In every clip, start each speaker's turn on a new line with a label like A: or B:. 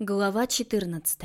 A: Глава 14.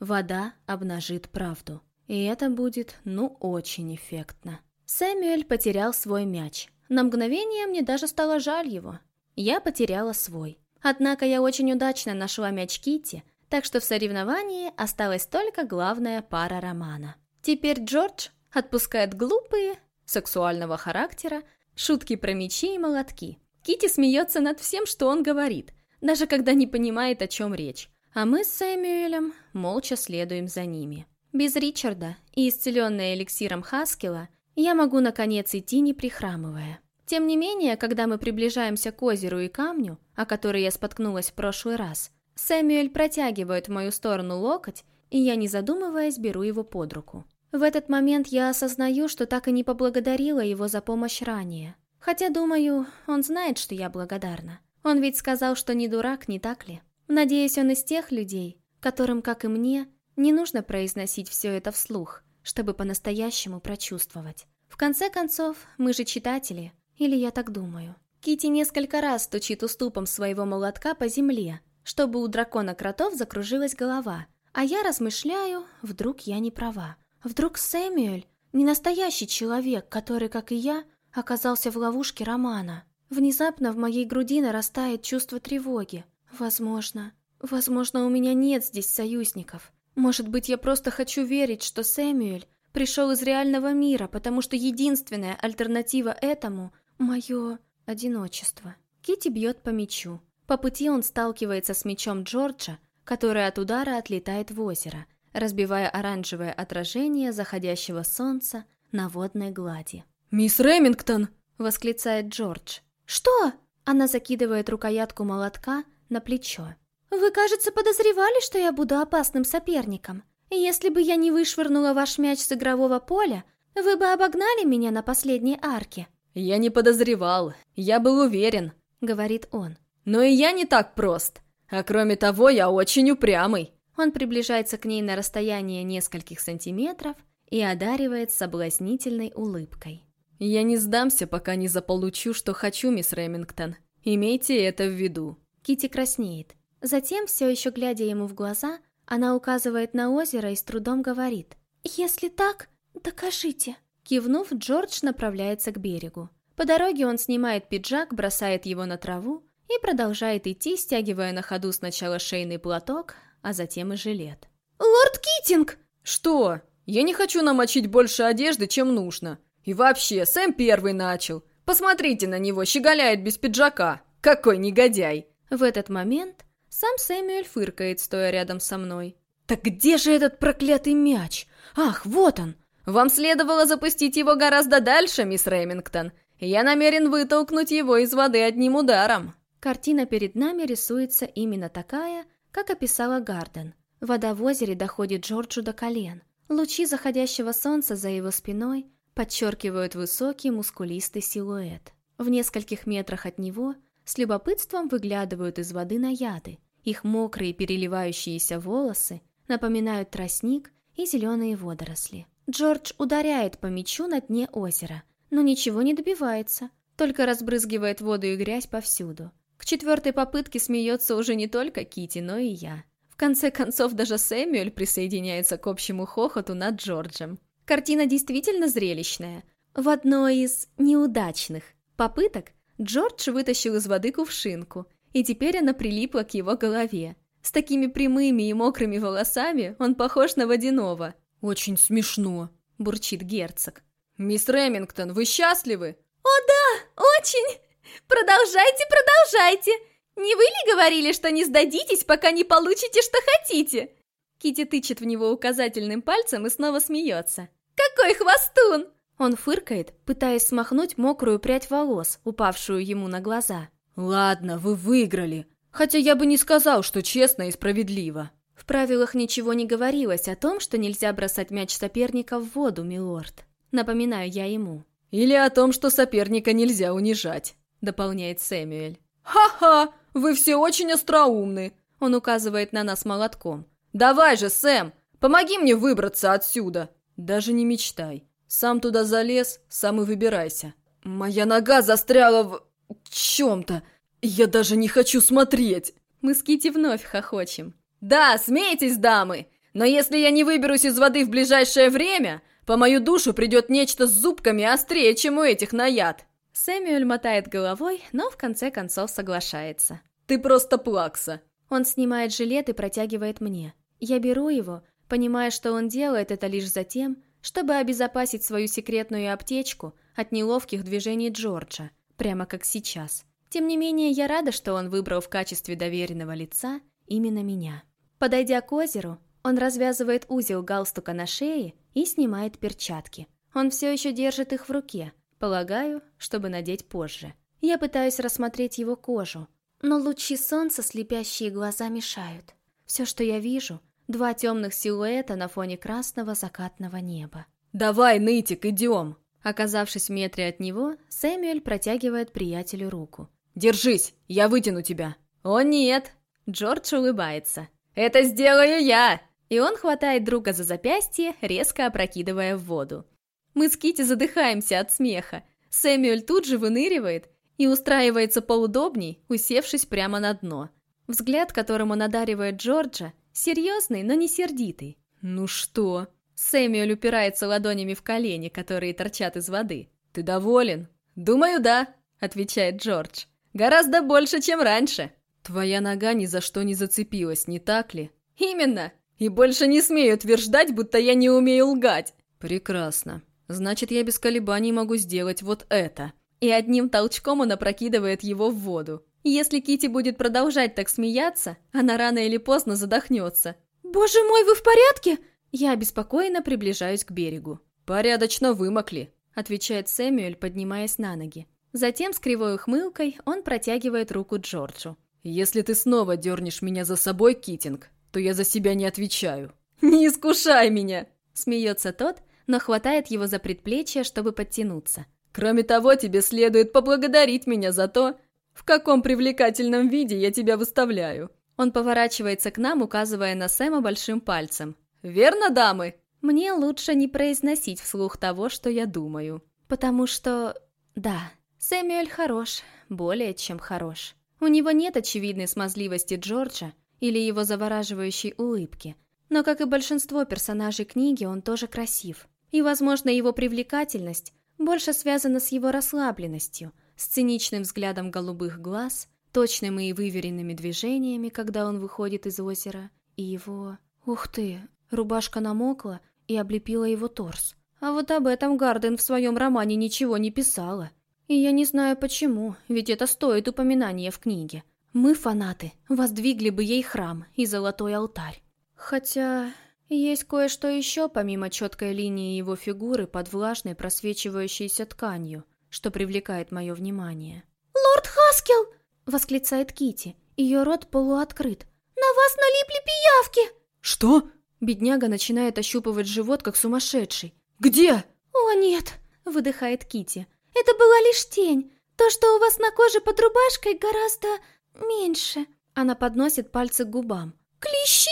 A: Вода обнажит правду. И это будет, ну, очень эффектно. Сэмюэль потерял свой мяч. На мгновение мне даже стало жаль его. Я потеряла свой. Однако я очень удачно нашла мяч Кити, так что в соревновании осталась только главная пара романа. Теперь Джордж отпускает глупые, сексуального характера, шутки про мячи и молотки. Кити смеется над всем, что он говорит, даже когда не понимает, о чем речь. А мы с Сэмюэлем молча следуем за ними. Без Ричарда и исцеленная эликсиром Хаскила я могу, наконец, идти не прихрамывая. Тем не менее, когда мы приближаемся к озеру и камню, о которой я споткнулась в прошлый раз, Сэмюэль протягивает в мою сторону локоть, и я, не задумываясь, беру его под руку. В этот момент я осознаю, что так и не поблагодарила его за помощь ранее. Хотя, думаю, он знает, что я благодарна. Он ведь сказал, что не дурак, не так ли? Надеюсь, он из тех людей, которым, как и мне, не нужно произносить все это вслух, чтобы по-настоящему прочувствовать. В конце концов, мы же читатели, или я так думаю. Кити несколько раз стучит уступом своего молотка по земле, чтобы у дракона кротов закружилась голова, а я размышляю, вдруг я не права. Вдруг Сэмюэль не настоящий человек, который, как и я, оказался в ловушке романа. Внезапно в моей груди нарастает чувство тревоги. Возможно. Возможно, у меня нет здесь союзников. Может быть, я просто хочу верить, что Сэмюэль пришел из реального мира, потому что единственная альтернатива этому — мое одиночество. Кити бьет по мячу. По пути он сталкивается с мячом Джорджа, который от удара отлетает в озеро, разбивая оранжевое отражение заходящего солнца на водной глади.
B: «Мисс Ремингтон!»
A: — восклицает Джордж. «Что?» Она закидывает рукоятку молотка на плечо. «Вы, кажется, подозревали, что я буду опасным соперником. Если бы я не вышвырнула ваш мяч с игрового поля, вы бы обогнали меня на последней арке».
B: «Я не подозревал, я был уверен», — говорит он. «Но и я не так прост. А кроме того, я очень упрямый».
A: Он приближается к ней на расстояние нескольких сантиметров и одаривает соблазнительной улыбкой.
B: «Я не сдамся, пока не заполучу, что хочу, мисс Ремингтон. Имейте это в виду».
A: Кити краснеет. Затем, все еще глядя ему в глаза, она указывает на озеро и с трудом говорит. «Если так, докажите». Кивнув, Джордж направляется к берегу. По дороге он снимает пиджак, бросает его на траву и продолжает идти, стягивая на ходу сначала шейный платок, а затем и жилет.
B: «Лорд Китинг!» «Что? Я не хочу намочить больше одежды, чем нужно. И вообще, Сэм первый начал. Посмотрите на него, щеголяет без пиджака. Какой негодяй!»
A: В этот момент сам Сэмюэль фыркает, стоя рядом со мной.
B: «Так где же этот проклятый мяч? Ах, вот он! Вам следовало запустить его гораздо дальше, мисс Ремингтон. Я намерен вытолкнуть его из воды одним ударом».
A: Картина перед нами рисуется именно такая, как описала Гарден. Вода в озере доходит Джорджу до колен. Лучи заходящего солнца за его спиной подчеркивают высокий мускулистый силуэт. В нескольких метрах от него с любопытством выглядывают из воды наяды. Их мокрые переливающиеся волосы напоминают тростник и зеленые водоросли. Джордж ударяет по мячу на дне озера, но ничего не добивается, только разбрызгивает воду и грязь повсюду. К четвертой попытке смеется уже не только Кити, но и я. В конце концов, даже Сэмюэль присоединяется к общему хохоту над Джорджем. Картина действительно зрелищная. В одной из неудачных попыток Джордж вытащил из воды кувшинку, и теперь она прилипла к его голове. С такими прямыми и мокрыми волосами он похож на водяного.
B: «Очень смешно», — бурчит герцог. «Мисс Ремингтон, вы счастливы?»
C: «О да, очень! Продолжайте, продолжайте! Не вы ли говорили, что не сдадитесь, пока не получите, что хотите?»
A: Кити тычет в него указательным пальцем и снова смеется.
C: «Какой хвостун!»
A: Он фыркает, пытаясь смахнуть мокрую прядь волос, упавшую ему на глаза.
B: «Ладно, вы выиграли. Хотя я бы не сказал, что честно и справедливо».
A: В правилах ничего не говорилось о том, что нельзя бросать мяч соперника в воду, милорд. Напоминаю я ему.
B: «Или о том, что соперника нельзя унижать», — дополняет Сэмюэль. «Ха-ха! Вы все очень остроумны!» Он указывает на нас молотком. «Давай же, Сэм! Помоги мне выбраться отсюда!» «Даже не мечтай. Сам туда залез, сам и выбирайся. Моя нога застряла в... чем-то. Я даже не хочу смотреть.
A: Мы с Кити вновь хохочем.
B: Да, смейтесь, дамы! Но если я не выберусь из воды в ближайшее время, по мою душу придет нечто с зубками острее, чем у этих на яд!»
A: Сэмюэль мотает головой, но в конце концов соглашается.
B: «Ты просто плакса!»
A: Он снимает жилет и протягивает мне. Я беру его, понимая, что он делает это лишь за тем, чтобы обезопасить свою секретную аптечку от неловких движений Джорджа, прямо как сейчас. Тем не менее, я рада, что он выбрал в качестве доверенного лица именно меня. Подойдя к озеру, он развязывает узел галстука на шее и снимает перчатки. Он все еще держит их в руке, полагаю, чтобы надеть позже. Я пытаюсь рассмотреть его кожу, но лучи солнца, слепящие глаза, мешают. Все, что я вижу, два темных силуэта на фоне красного закатного неба.
B: «Давай, нытик, идем!»
A: Оказавшись в метре от него, Сэмюэль протягивает приятелю руку.
B: «Держись, я вытяну тебя!»
A: «О нет!» Джордж улыбается. «Это сделаю я!» И он хватает друга за запястье, резко опрокидывая в воду. Мы с Кити задыхаемся от смеха. Сэмюэль тут же выныривает и устраивается поудобней, усевшись прямо на дно. Взгляд, которым он одаривает Джорджа, серьезный, но не сердитый.
B: «Ну что?»
A: Сэмюэль упирается ладонями в колени, которые торчат из воды.
B: «Ты доволен?»
A: «Думаю, да», — отвечает Джордж. «Гораздо больше, чем раньше».
B: «Твоя нога ни за что не зацепилась, не так ли?»
A: «Именно. И больше не смею утверждать, будто я не умею лгать».
B: «Прекрасно. Значит, я без колебаний могу сделать вот это»
A: и одним толчком он опрокидывает его в воду. Если Кити будет продолжать так смеяться, она рано или поздно задохнется. «Боже мой, вы в порядке?» Я обеспокоенно приближаюсь к берегу.
B: «Порядочно вымокли», —
A: отвечает Сэмюэль, поднимаясь на ноги. Затем с кривой ухмылкой он протягивает руку Джорджу.
B: «Если ты снова дернешь меня за собой, Китинг, то я за себя не отвечаю».
A: «Не искушай меня!» — смеется тот, но хватает его за предплечье, чтобы подтянуться.
B: Кроме того, тебе следует поблагодарить меня за то, в каком привлекательном виде я тебя выставляю».
A: Он поворачивается к нам, указывая на Сэма большим пальцем.
B: «Верно, дамы?»
A: Мне лучше не произносить вслух того, что я думаю. Потому что... Да, Сэмюэль хорош, более чем хорош. У него нет очевидной смазливости Джорджа или его завораживающей улыбки. Но, как и большинство персонажей книги, он тоже красив. И, возможно, его привлекательность больше связано с его расслабленностью, с циничным взглядом голубых глаз, точными и выверенными движениями, когда он выходит из озера, и его... Ух ты, рубашка намокла и облепила его торс. А вот об этом Гарден в своем романе ничего не писала. И я не знаю почему, ведь это стоит упоминания в книге. Мы, фанаты, воздвигли бы ей храм и золотой алтарь. Хотя есть кое-что еще, помимо четкой линии его фигуры под влажной просвечивающейся тканью, что привлекает мое внимание.
C: «Лорд Хаскел!»
A: — восклицает Кити. Ее рот полуоткрыт.
C: «На вас налипли пиявки!»
B: «Что?»
A: Бедняга начинает ощупывать живот, как сумасшедший.
B: «Где?»
C: «О, нет!»
A: — выдыхает Кити.
C: «Это была лишь тень. То, что у вас на коже под рубашкой, гораздо меньше».
A: Она подносит пальцы к губам.
C: «Клещи?»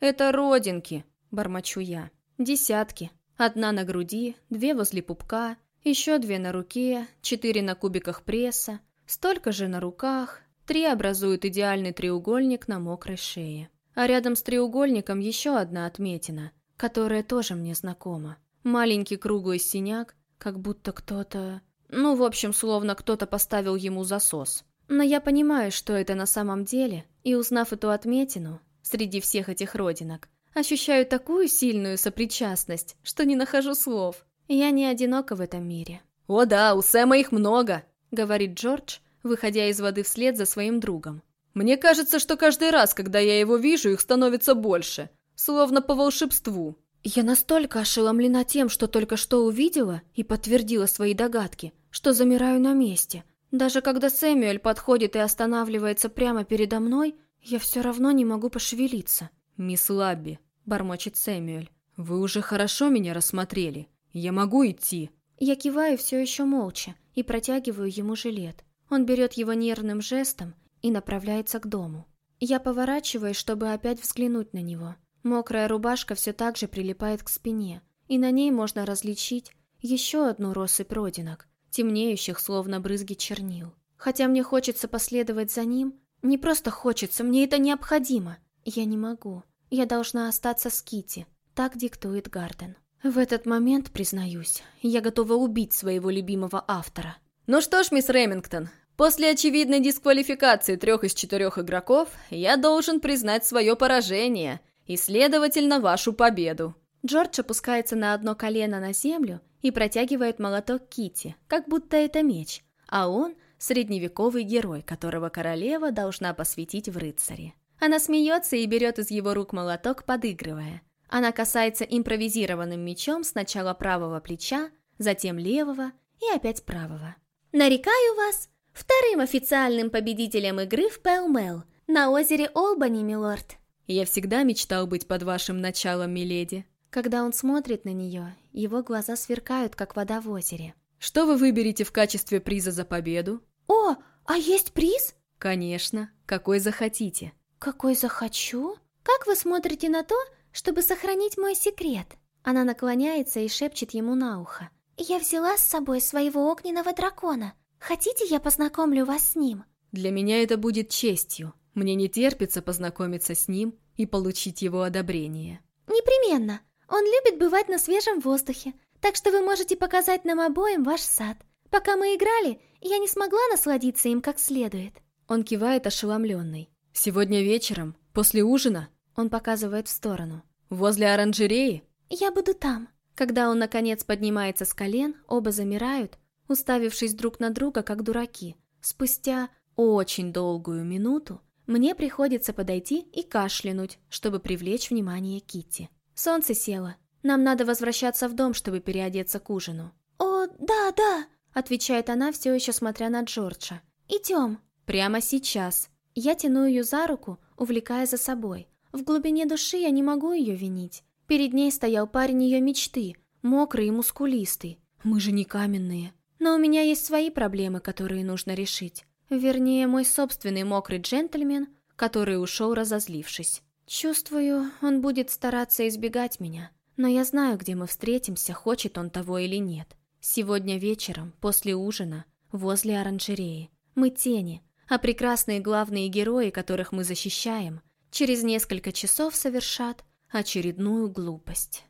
A: «Это родинки», — бормочу я. «Десятки. Одна на груди, две возле пупка, еще две на руке, четыре на кубиках пресса, столько же на руках, три образуют идеальный треугольник на мокрой шее. А рядом с треугольником еще одна отметина, которая тоже мне знакома. Маленький круглый синяк, как будто кто-то... Ну, в общем, словно кто-то поставил ему засос. Но я понимаю, что это на самом деле, и узнав эту отметину, среди всех этих родинок. Ощущаю такую сильную сопричастность, что не нахожу слов. Я не одинока в этом мире.
B: «О да, у Сэма их много», —
A: говорит Джордж, выходя из воды вслед за своим другом.
B: «Мне кажется, что каждый раз, когда я его вижу, их становится больше, словно по волшебству».
A: Я настолько ошеломлена тем, что только что увидела и подтвердила свои догадки, что замираю на месте. Даже когда Сэмюэль подходит и останавливается прямо передо мной, «Я все равно не могу пошевелиться».
B: «Мисс Лабби», — бормочет Сэмюэль, — «вы уже хорошо меня рассмотрели. Я могу идти».
A: Я киваю все еще молча и протягиваю ему жилет. Он берет его нервным жестом и направляется к дому. Я поворачиваюсь, чтобы опять взглянуть на него. Мокрая рубашка все так же прилипает к спине, и на ней можно различить еще одну россыпь родинок, темнеющих, словно брызги чернил. Хотя мне хочется последовать за ним, не просто хочется, мне это необходимо. Я не могу. Я должна остаться с Кити. Так диктует Гарден. В этот момент, признаюсь, я готова убить своего любимого автора.
B: Ну что ж, мисс Ремингтон, после очевидной дисквалификации трех из четырех игроков, я должен признать свое поражение и, следовательно, вашу победу.
A: Джордж опускается на одно колено на землю и протягивает молоток Кити, как будто это меч, а он — средневековый герой, которого королева должна посвятить в рыцаре. Она смеется и берет из его рук молоток, подыгрывая. Она касается импровизированным мечом сначала правого плеча, затем левого и опять правого.
C: «Нарекаю вас вторым официальным победителем игры в Пэлмэл на озере Олбани, милорд».
B: «Я всегда мечтал быть под вашим началом, миледи».
A: Когда он смотрит на нее, его глаза сверкают, как вода в озере.
B: «Что вы выберете в качестве приза за победу?»
C: «О, а есть приз?»
B: «Конечно, какой захотите».
A: «Какой захочу?»
C: «Как вы смотрите на то, чтобы сохранить мой секрет?»
A: Она наклоняется и шепчет ему на ухо.
C: «Я взяла с собой своего огненного дракона. Хотите, я познакомлю вас с ним?»
B: «Для меня это будет честью. Мне не терпится познакомиться с ним и получить его одобрение».
C: «Непременно. Он любит бывать на свежем воздухе, так что вы можете показать нам обоим ваш сад. Пока мы играли, я не смогла насладиться им как следует».
A: Он кивает ошеломленный.
B: «Сегодня вечером, после ужина?»
A: Он показывает в сторону.
B: «Возле оранжереи?»
C: «Я буду там».
A: Когда он, наконец, поднимается с колен, оба замирают, уставившись друг на друга, как дураки. Спустя очень долгую минуту мне приходится подойти и кашлянуть, чтобы привлечь внимание Китти. Солнце село. Нам надо возвращаться в дом, чтобы переодеться к ужину.
C: «О, да, да», —
A: отвечает она, все еще смотря на Джорджа.
C: «Идем».
A: «Прямо сейчас». Я тяну ее за руку, увлекая за собой. В глубине души я не могу ее винить. Перед ней стоял парень ее мечты, мокрый и мускулистый. Мы же не каменные. Но у меня есть свои проблемы, которые нужно решить. Вернее, мой собственный мокрый джентльмен, который ушел разозлившись. Чувствую, он будет стараться избегать меня. Но я знаю, где мы встретимся, хочет он того или нет. Сегодня вечером, после ужина, возле оранжереи. Мы тени, а прекрасные главные герои, которых мы защищаем, через несколько часов совершат очередную глупость.